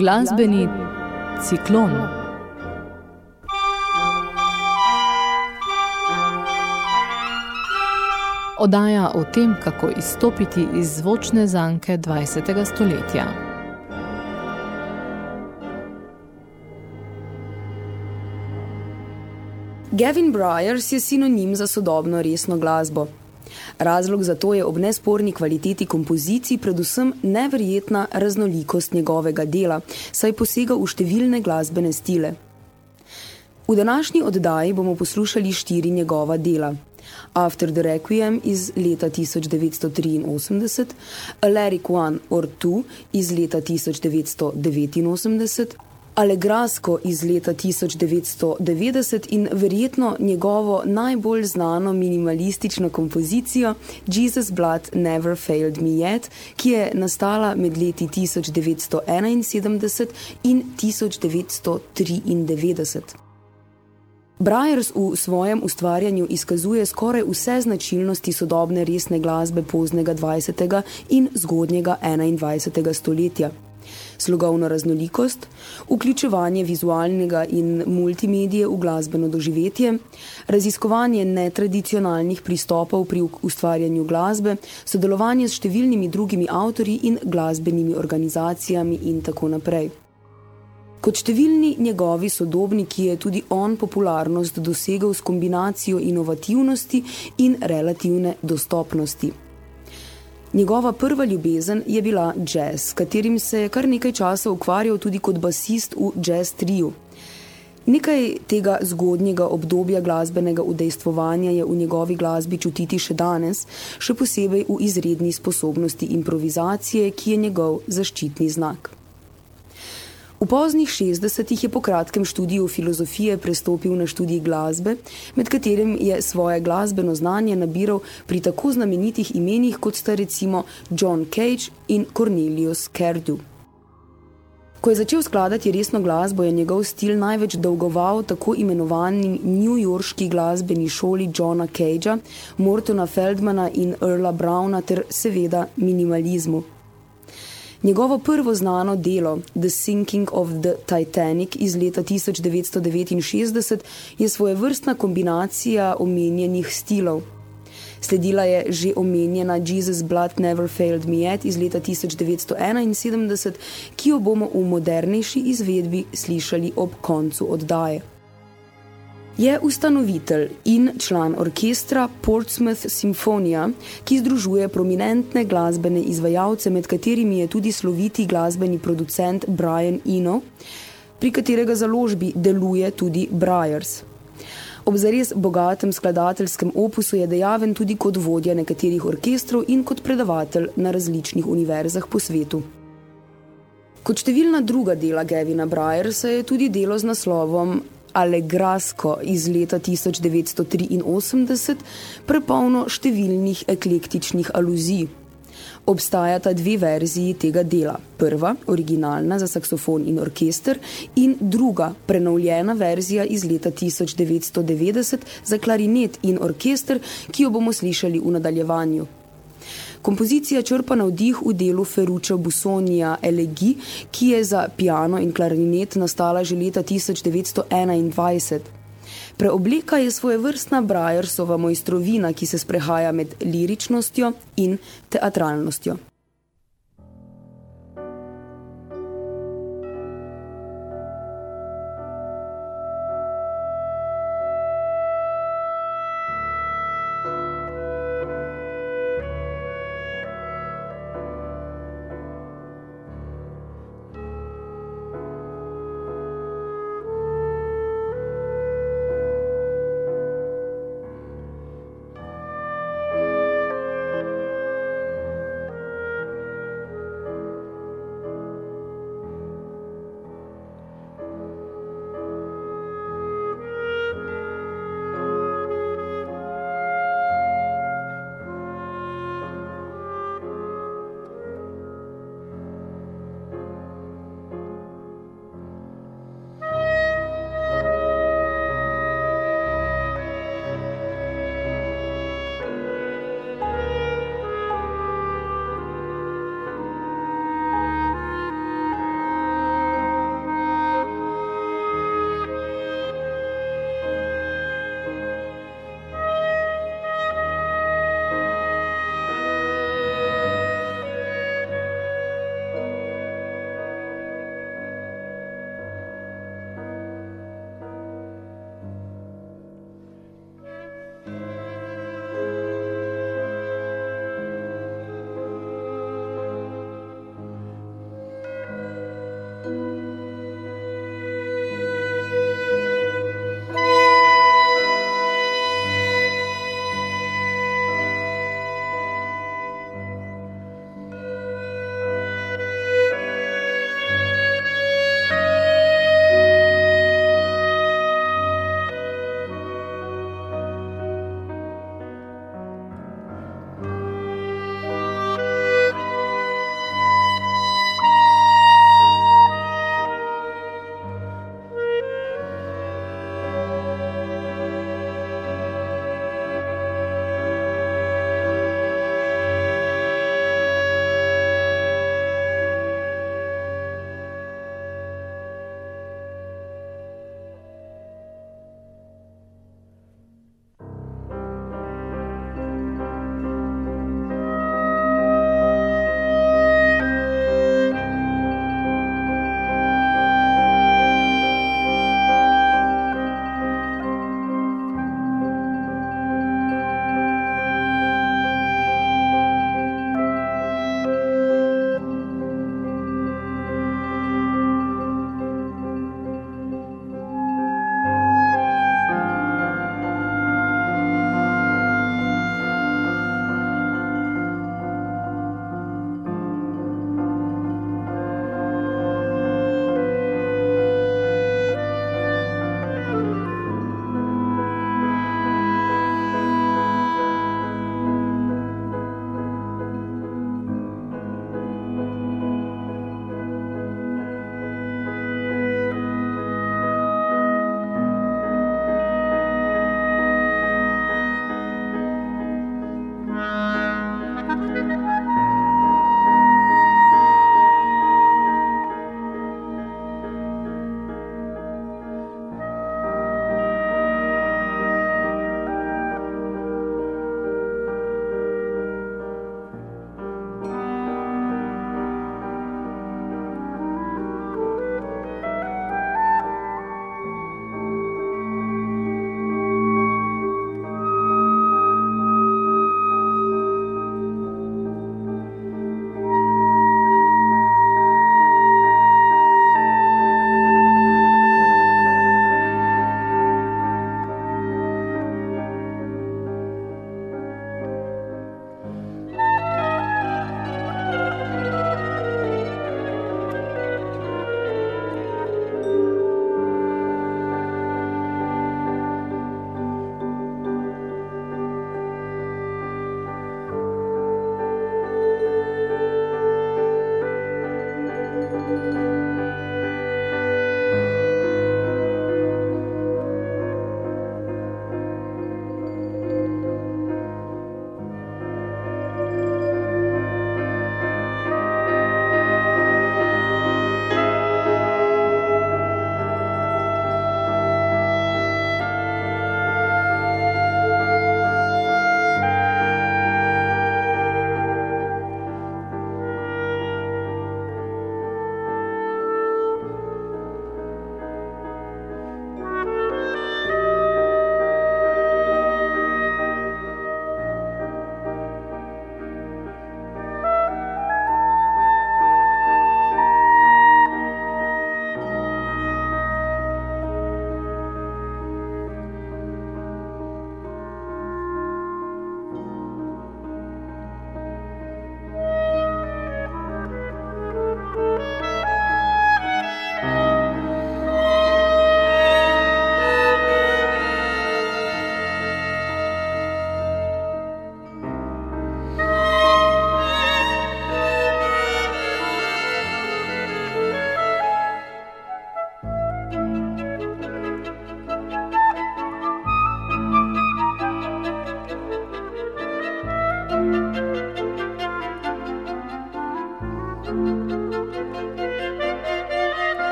Glasbeni ciklon. Odaja o tem, kako izstopiti iz zvočne zanke 20. stoletja. Gavin Bryars je sinonim za sodobno resno glasbo. Razlog za to je ob nesporni kvaliteti kompozicij predvsem neverjetna raznolikost njegovega dela, saj posega v številne glasbene stile. V današnji oddaji bomo poslušali štiri njegova dela. After the Requiem iz leta 1983, A Lyric One or Two iz leta 1989, Allegrasko iz leta 1990 in verjetno njegovo najbolj znano minimalistično kompozicijo Jesus Blood Never Failed Me Yet, ki je nastala med leti 1971 in 1993. Bryars v svojem ustvarjanju izkazuje skoraj vse značilnosti sodobne resne glasbe poznega 20. in zgodnjega 21. stoletja slogovno raznolikost, vključevanje vizualnega in multimedije v glasbeno doživetje, raziskovanje netradicionalnih pristopov pri ustvarjanju glasbe, sodelovanje s številnimi drugimi avtorji in glasbenimi organizacijami in tako naprej. Kot številni njegovi sodobniki je tudi on popularnost dosegal s kombinacijo inovativnosti in relativne dostopnosti. Njegova prva ljubezen je bila jazz, s katerim se je kar nekaj časa ukvarjal tudi kot basist v jazz triju. Nekaj tega zgodnjega obdobja glasbenega udejstvovanja je v njegovi glasbi čutiti še danes, še posebej v izredni sposobnosti improvizacije, ki je njegov zaščitni znak. V poznih 60-ih je po kratkem študiju filozofije prestopil na študij glasbe, med katerim je svoje glasbeno znanje nabiral pri tako znamenitih imenih, kot sta recimo John Cage in Cornelius Kerdu. Ko je začel skladati resno glasbo, je njegov stil največ dolgoval tako imenovani New Yorkski glasbeni šoli Johna Cagea, Mortona Feldmana in Earla Browna ter seveda minimalizmu. Njegovo prvo znano delo, The Sinking of the Titanic iz leta 1969, je svoje vrstna kombinacija omenjenih stilov. Sledila je že omenjena Jesus Blood Never Failed Me Yet iz leta 1971, ki jo bomo v modernejši izvedbi slišali ob koncu oddaje. Je ustanovitelj in član orkestra Portsmouth Symfonia, ki združuje prominentne glasbene izvajalce, med katerimi je tudi sloviti glasbeni producent Brian Eno, pri katerega založbi deluje tudi Bryars. Ob zares bogatem skladateljskem opusu je dejaven tudi kot vodja nekaterih orkestrov in kot predavatelj na različnih univerzah po svetu. Kot številna druga dela Gavina Bryarsa je tudi delo z naslovom Allegrasko iz leta 1983, prepolno številnih eklektičnih aluzij. Obstajata dve verziji tega dela. Prva, originalna za saksofon in orkester, in druga, prenovljena verzija iz leta 1990 za klarinet in orkester, ki jo bomo slišali v nadaljevanju. Kompozicija črpa navdih v delu Ferruccio Busonija Elegi, ki je za piano in klarinet nastala že leta 1921. Preobleka je svoje vrstna Brajersova mojstrovina, ki se sprehaja med liričnostjo in teatralnostjo.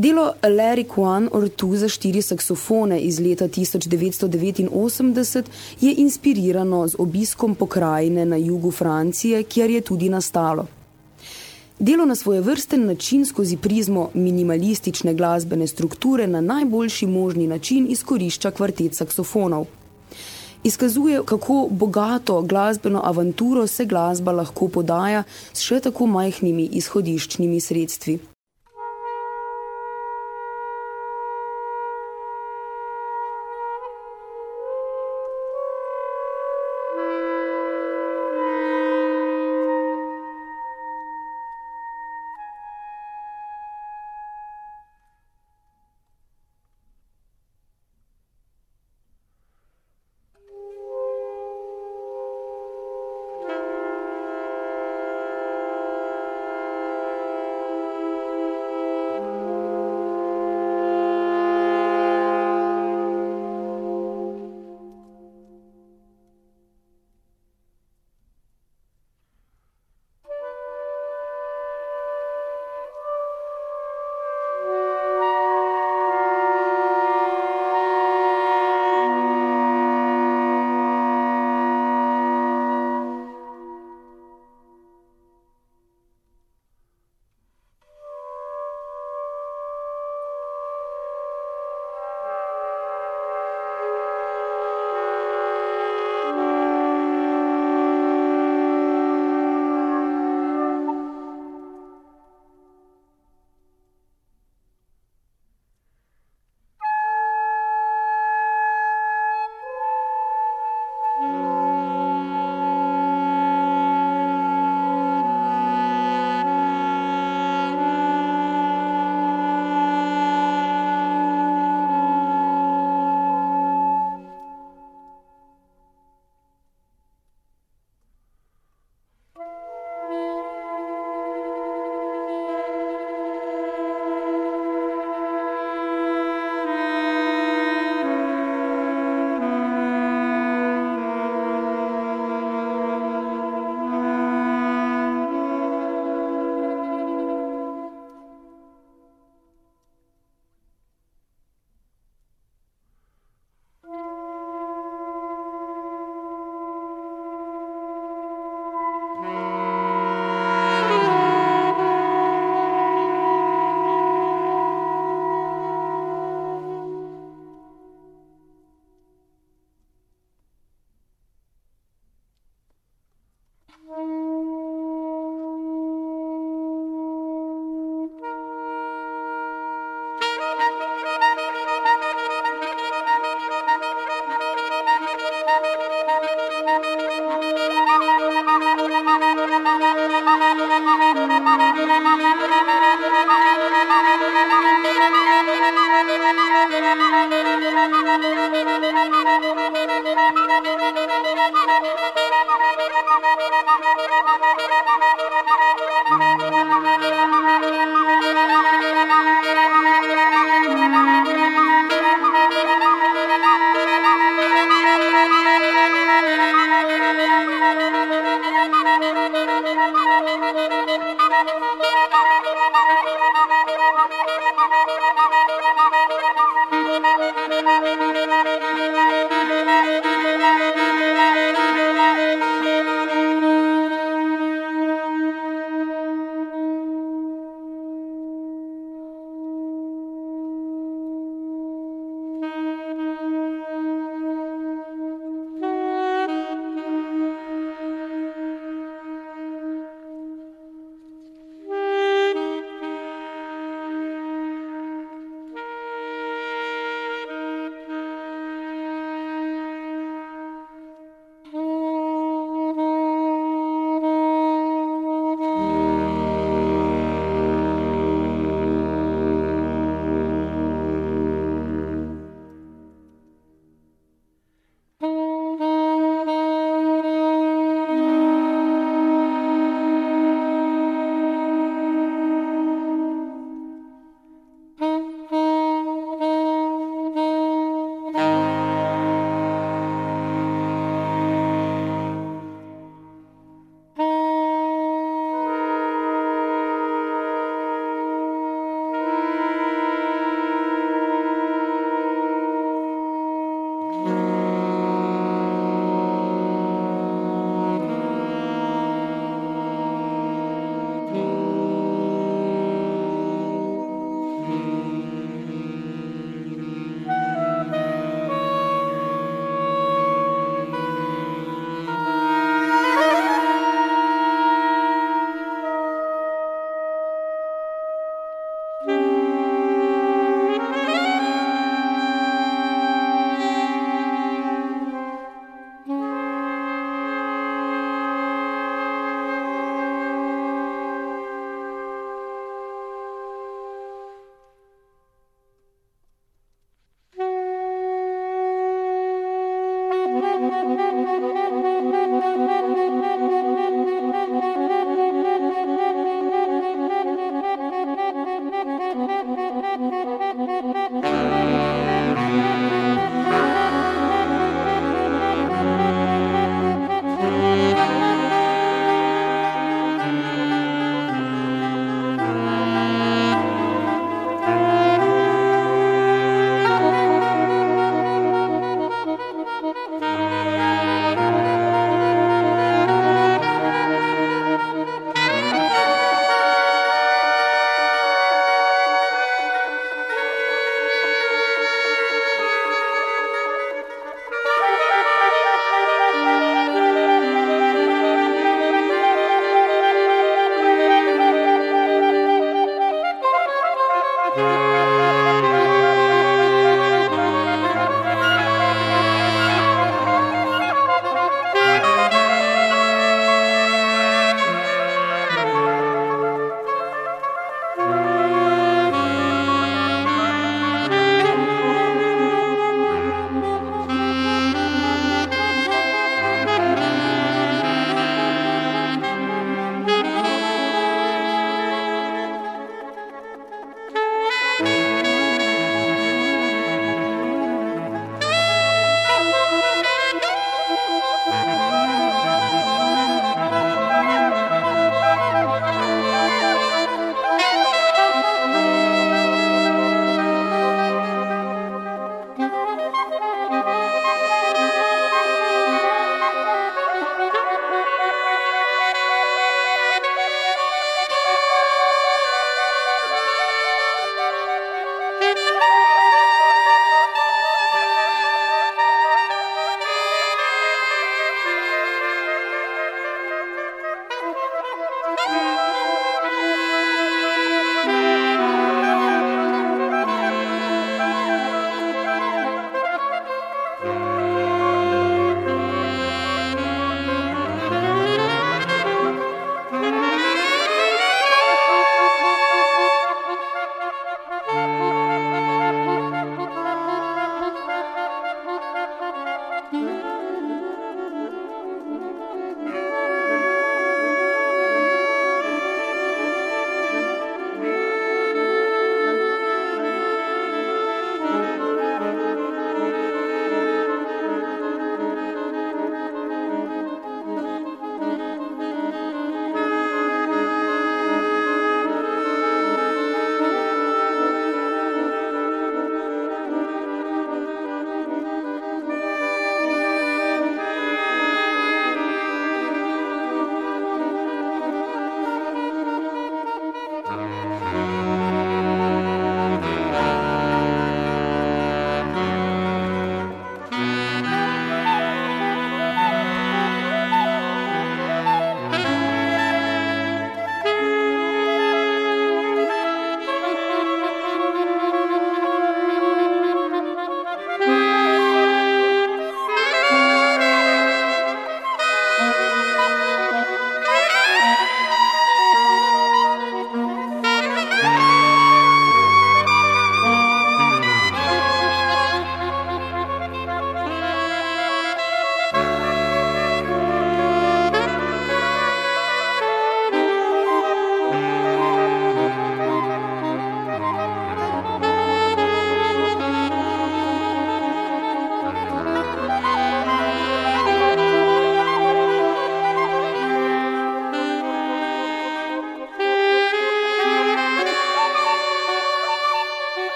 Delo Larry Kwan Ortu za štiri saksofone iz leta 1989 je inspirirano z obiskom pokrajine na jugu Francije, kjer je tudi nastalo. Delo na svoje vrsten način skozi prizmo minimalistične glasbene strukture na najboljši možni način izkorišča kvartet saksofonov. Izkazuje, kako bogato glasbeno avanturo se glasba lahko podaja s še tako majhnimi izhodiščnimi sredstvi.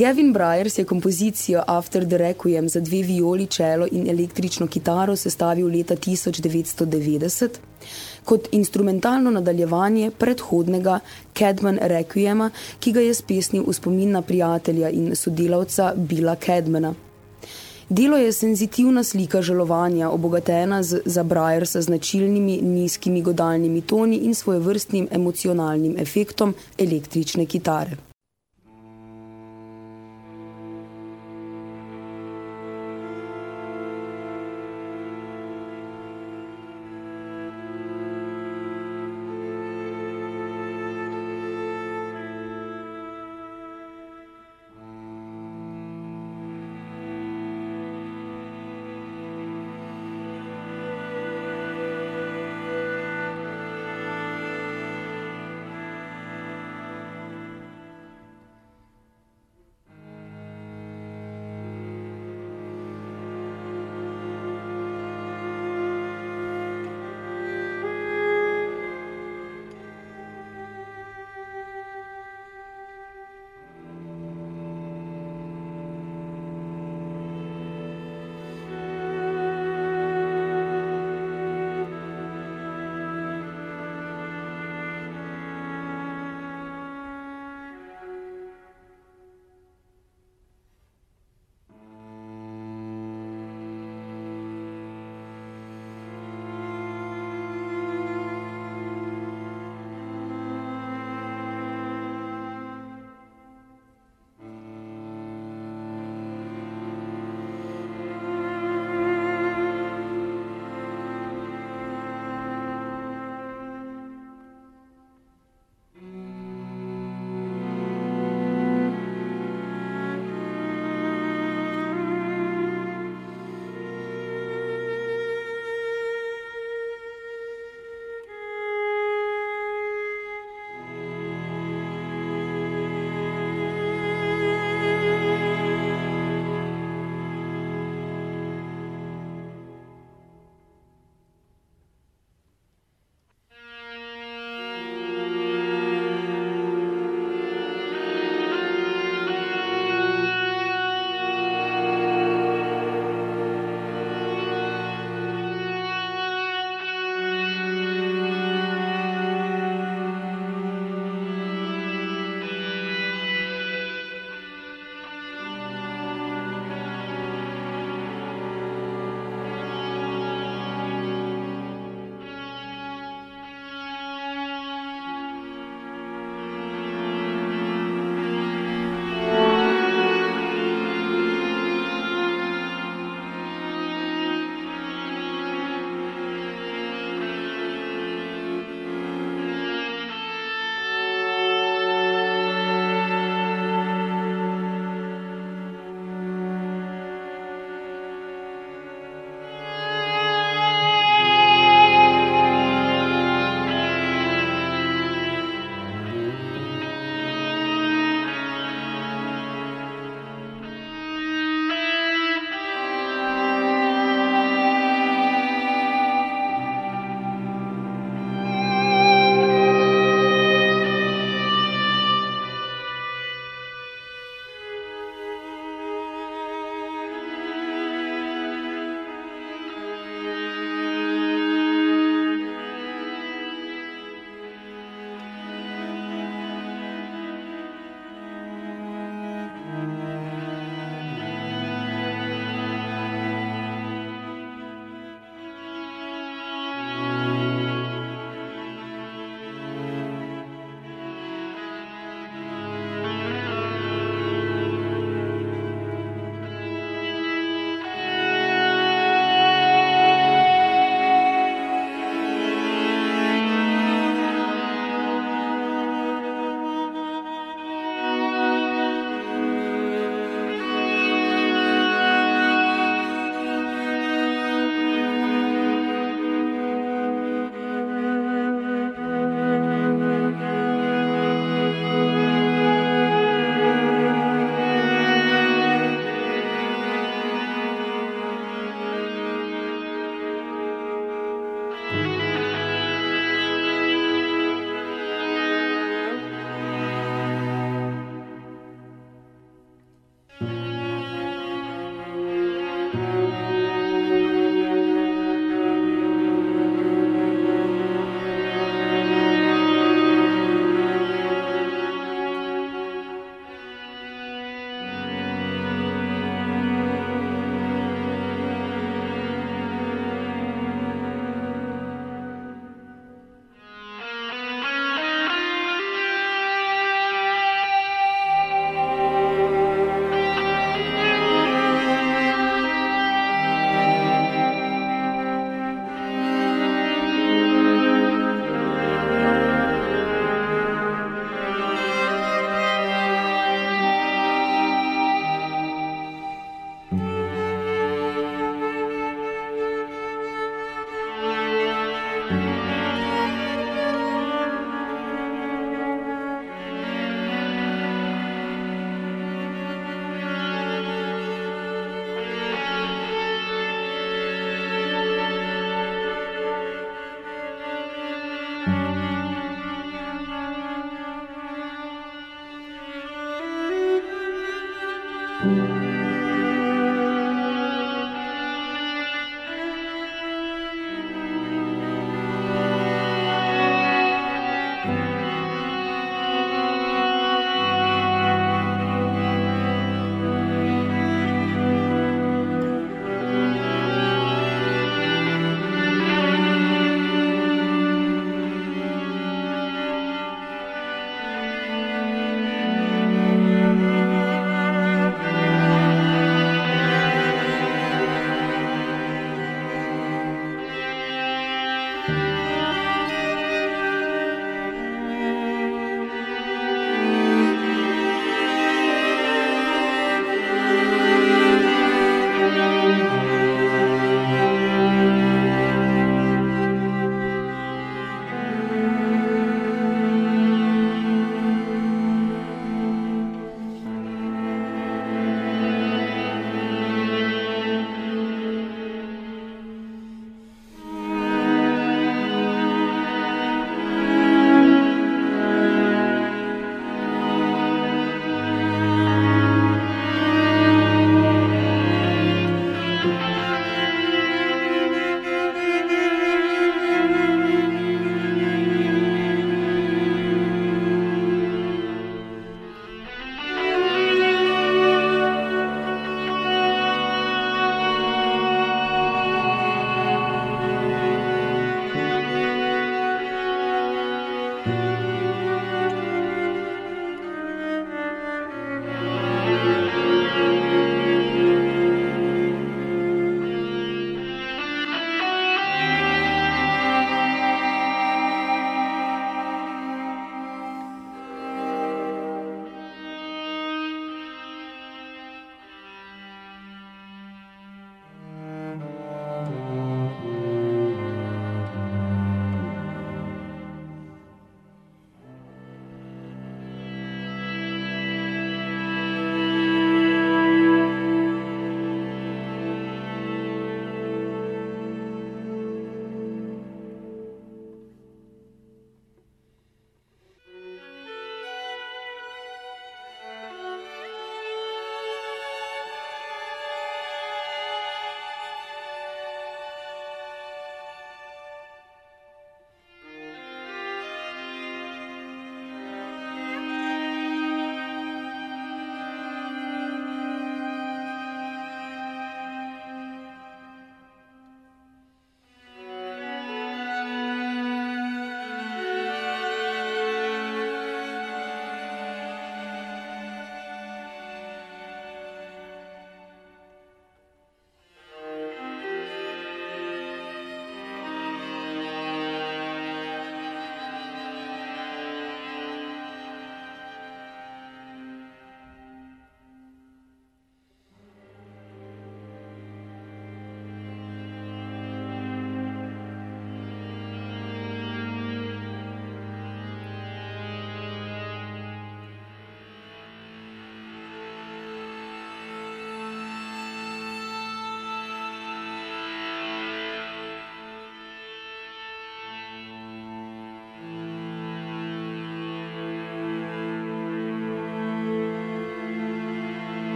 Gavin Bryars je kompozicijo After the Requiem za dve violi, čelo in električno kitaro sestavil leta 1990 kot instrumentalno nadaljevanje predhodnega Cadman Requiema, ki ga je spesnil v spomin na prijatelja in sodelavca Billa Cadmana. Delo je senzitivna slika žalovanja, obogatena z, za Bryarsa značilnimi nizkimi godalnimi toni in svojevrstnim emocionalnim efektom električne kitare.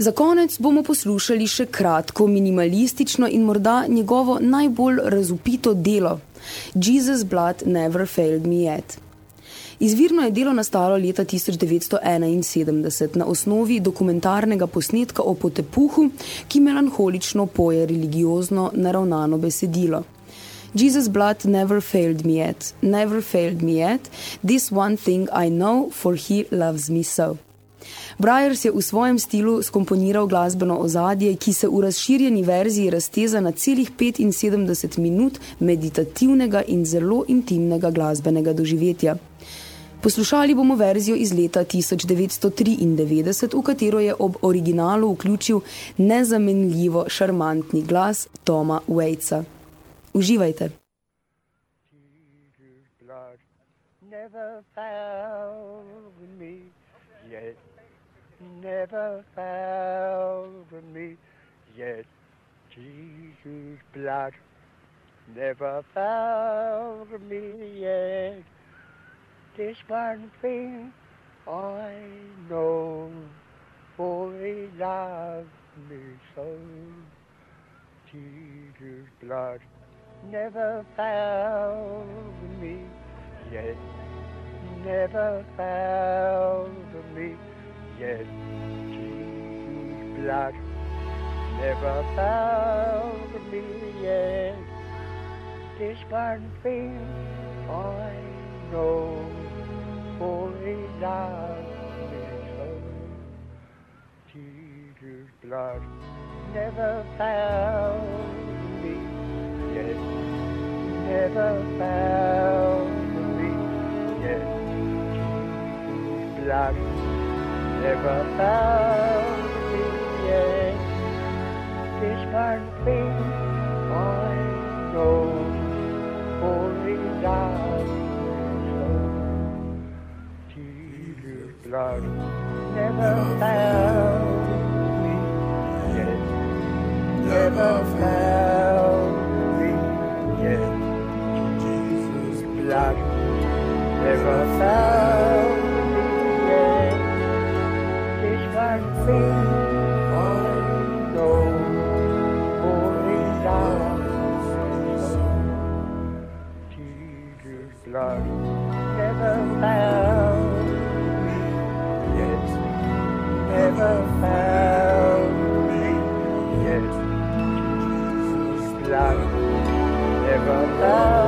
Za konec bomo poslušali še kratko, minimalistično in morda njegovo najbolj razupito delo Jesus Blood Never Failed Me Yet. Izvirno je delo nastalo leta 1971 na osnovi dokumentarnega posnetka o potepuhu, ki melanholično poje religiozno naravnano besedilo. Jesus' blood never failed me yet, never failed me yet, this one thing I know, for he loves me so. Bryers je v svojem stilu skomponiral glasbeno ozadje, ki se v razširjeni verziji razteza na celih 75 minut meditativnega in zelo intimnega glasbenega doživetja. Poslušali bomo verzijo iz leta 1993, v katero je ob originalu vključil nezamenljivo šarmantni glas Toma Waitsa. Uživajte! Never yet. Never found me yet. Jesus' blood never found me yet. This one thing I know, for he loved me so. Jesus' blood never found me yet, never found me yet Jesus' blood never found me yet. This one thing I know, he loved me so. Jesus' blood never found me yet, never found me yet. Jesus' blood never found me yet. This one thing I know, only God so. Jesus' blood never found me yet. Never found me yet. Jesus' blood never found never found